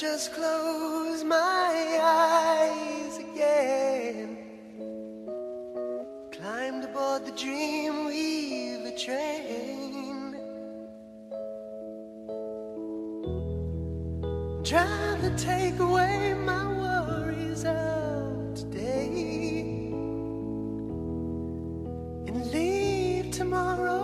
just close my eyes again. Climbed aboard the dream Weaver train. Trying to take away my worries of today and leave tomorrow.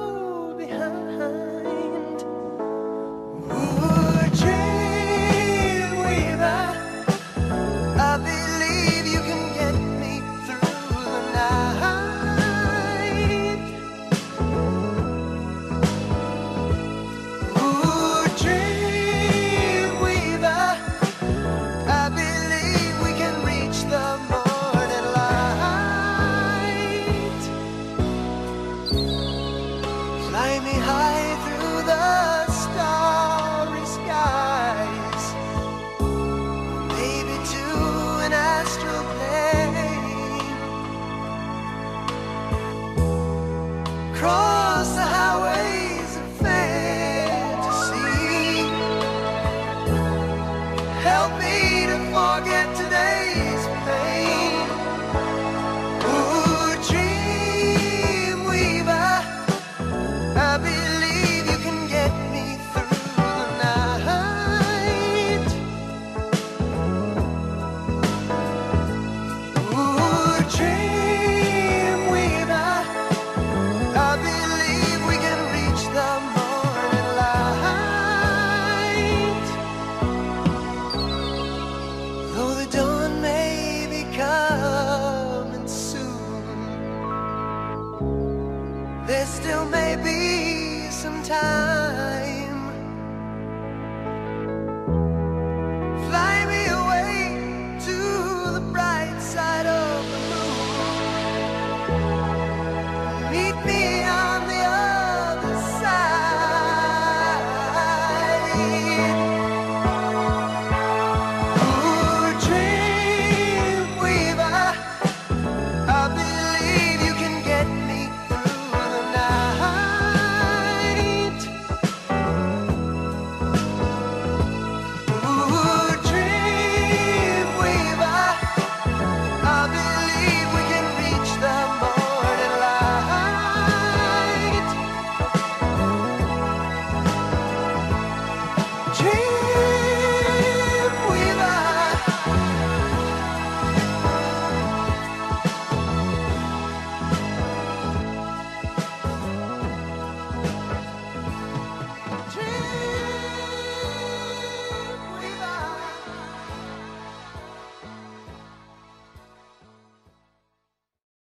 Help me to forget today's There still may be some time.